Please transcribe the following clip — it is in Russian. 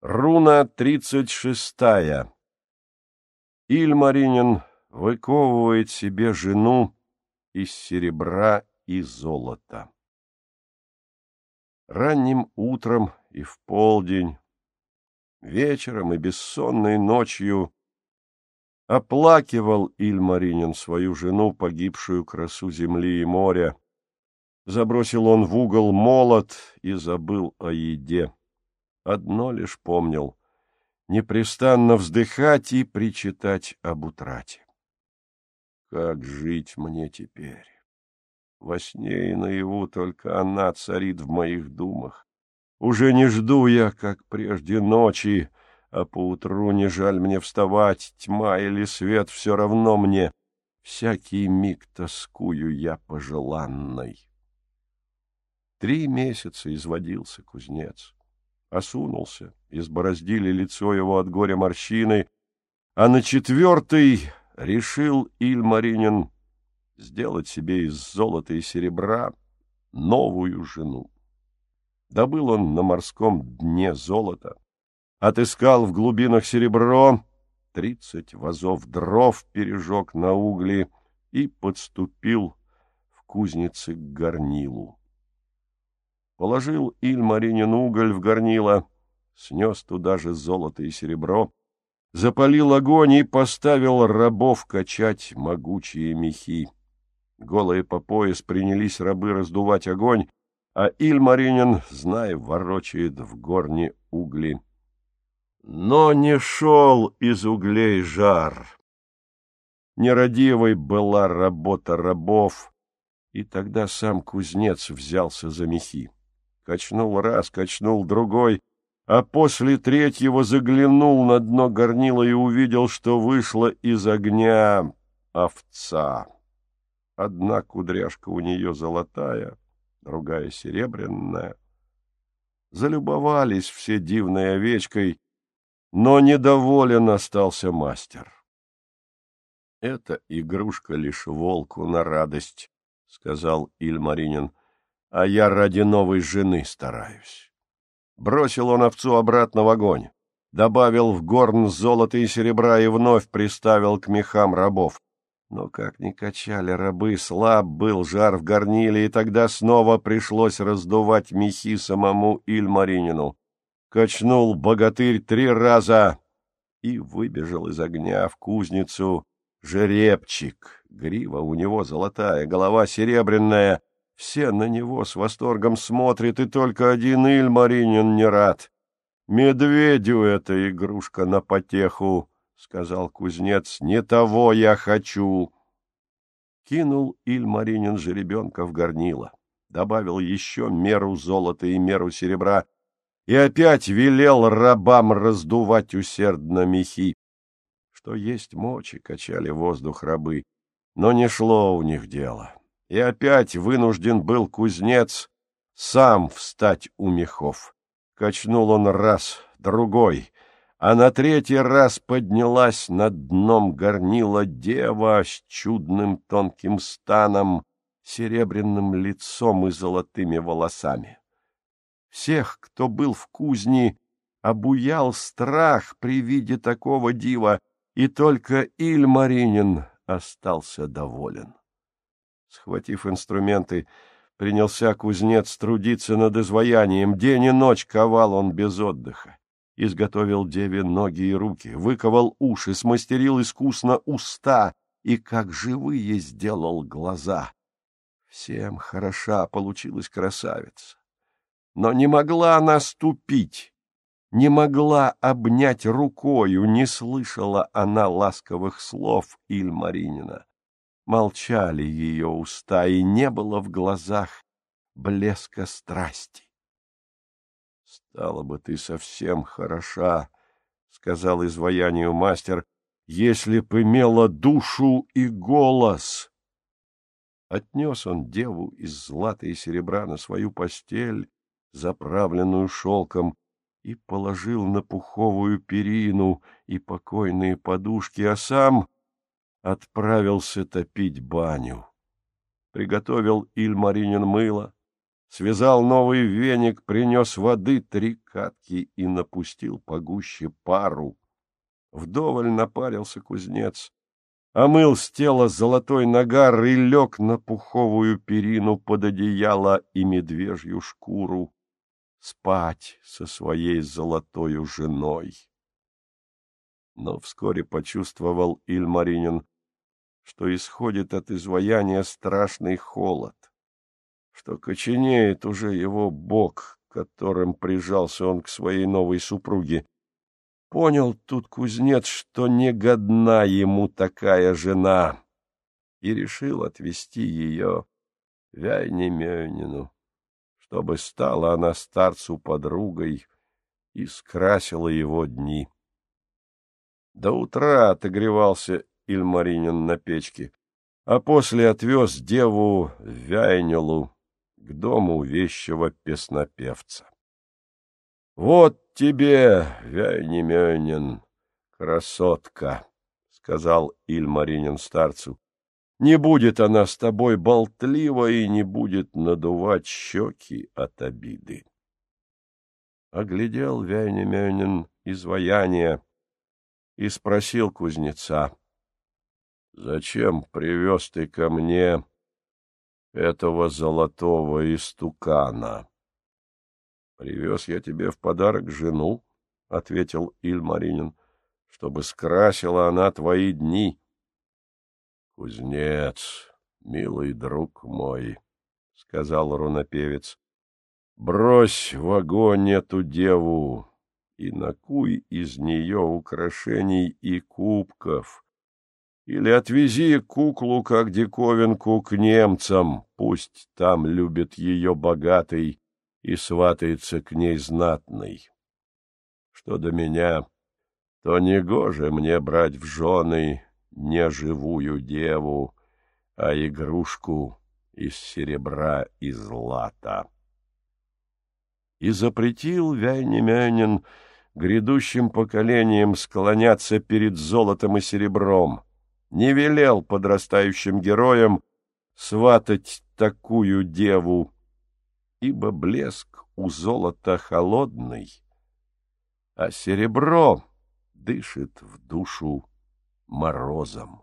Руна тридцать шестая. Ильмаринин выковывает себе жену из серебра и золота. Ранним утром и в полдень, вечером и бессонной ночью оплакивал Ильмаринин свою жену, погибшую красу земли и моря. Забросил он в угол молот и забыл о еде одно лишь помнил — непрестанно вздыхать и причитать об утрате. Как жить мне теперь? Во сне и наяву только она царит в моих думах. Уже не жду я, как прежде ночи, а поутру не жаль мне вставать, тьма или свет все равно мне. Всякий миг тоскую я по желанной. Три месяца изводился кузнец осунулся, избороздили лицо его от горя морщины, а на четвертый решил Ильмаринин сделать себе из золота и серебра новую жену. Добыл он на морском дне золото, отыскал в глубинах серебро, тридцать вазов дров пережег на угли и подступил в кузнице к горнилу. Положил Ильмаринин уголь в горнило, снес туда же золото и серебро, запалил огонь и поставил рабов качать могучие мехи. Голые по пояс принялись рабы раздувать огонь, а Ильмаринин, зная, ворочает в горне угли. Но не шел из углей жар. Нерадивой была работа рабов, и тогда сам кузнец взялся за мехи. Качнул раз, качнул другой, а после третьего заглянул на дно горнила и увидел, что вышла из огня овца. Одна кудряшка у нее золотая, другая серебряная. Залюбовались все дивной овечкой, но недоволен остался мастер. — Это игрушка лишь волку на радость, — сказал Ильмаринин а я ради новой жены стараюсь. Бросил он овцу обратно в огонь, добавил в горн золота и серебра и вновь приставил к мехам рабов. Но как ни качали рабы, слаб был жар в горниле, и тогда снова пришлось раздувать мехи самому Ильмаринину. Качнул богатырь три раза и выбежал из огня в кузницу жеребчик. Грива у него золотая, голова серебряная, все на него с восторгом смотрят, и только один Ильмаринин не рад. «Медведю эта игрушка на потеху», — сказал кузнец, — «не того я хочу». Кинул Ильмаринин жеребенка в горнило, добавил еще меру золота и меру серебра и опять велел рабам раздувать усердно мехи. Что есть мочи, качали воздух рабы, но не шло у них дело и опять вынужден был кузнец сам встать у мехов. Качнул он раз, другой, а на третий раз поднялась над дном горнила дева с чудным тонким станом, серебряным лицом и золотыми волосами. Всех, кто был в кузне, обуял страх при виде такого дива, и только Ильмаринин остался доволен. Схватив инструменты, принялся кузнец трудиться над изваянием. День и ночь ковал он без отдыха. Изготовил деве ноги и руки, выковал уши, смастерил искусно уста и, как живые, сделал глаза. Всем хороша получилась красавица. Но не могла она ступить, не могла обнять рукою, не слышала она ласковых слов Ильмаринина. Молчали ее уста, и не было в глазах блеска страсти. — Стало бы ты совсем хороша, — сказал изваянию мастер, — если б имела душу и голос. Отнес он деву из злата и серебра на свою постель, заправленную шелком, и положил на пуховую перину и покойные подушки, а сам отправился топить баню. Приготовил Ильмаринин мыло, связал новый веник, принес воды три катки и напустил погуще пару. Вдоволь напарился кузнец, омыл с тела золотой нагар и лег на пуховую перину под одеяло и медвежью шкуру спать со своей золотою женой. Но вскоре почувствовал Ильмаринин, что исходит от изваяния страшный холод, что коченеет уже его бок, которым прижался он к своей новой супруге. Понял тут кузнец, что не годна ему такая жена, и решил отвести ее Вяйнемёнину, чтобы стала она старцу подругой и скрасила его дни. До утра отогревался Ильмаринин на печке, а после отвез деву Вяйнелу к дому вещего песнопевца. — Вот тебе, Вяйнемёнин, красотка, — сказал Ильмаринин старцу. — Не будет она с тобой болтлива и не будет надувать щеки от обиды. Оглядел Вяйнемёнин изваяние и спросил кузнеца — Зачем привез ты ко мне этого золотого истукана? — Привез я тебе в подарок жену, — ответил Ильмаринин, — чтобы скрасила она твои дни. — Кузнец, милый друг мой, — сказал рунопевец, — брось в огонь эту деву и накуй из нее украшений и кубков — или отвези куклу, как диковинку, к немцам, пусть там любит ее богатый и сватается к ней знатный. Что до меня, то негоже мне брать в жены не живую деву, а игрушку из серебра и злата. И запретил Вяйнемянин грядущим поколениям склоняться перед золотом и серебром — не велел подрастающим героям сватать такую деву, ибо блеск у золота холодный, а серебро дышит в душу морозом.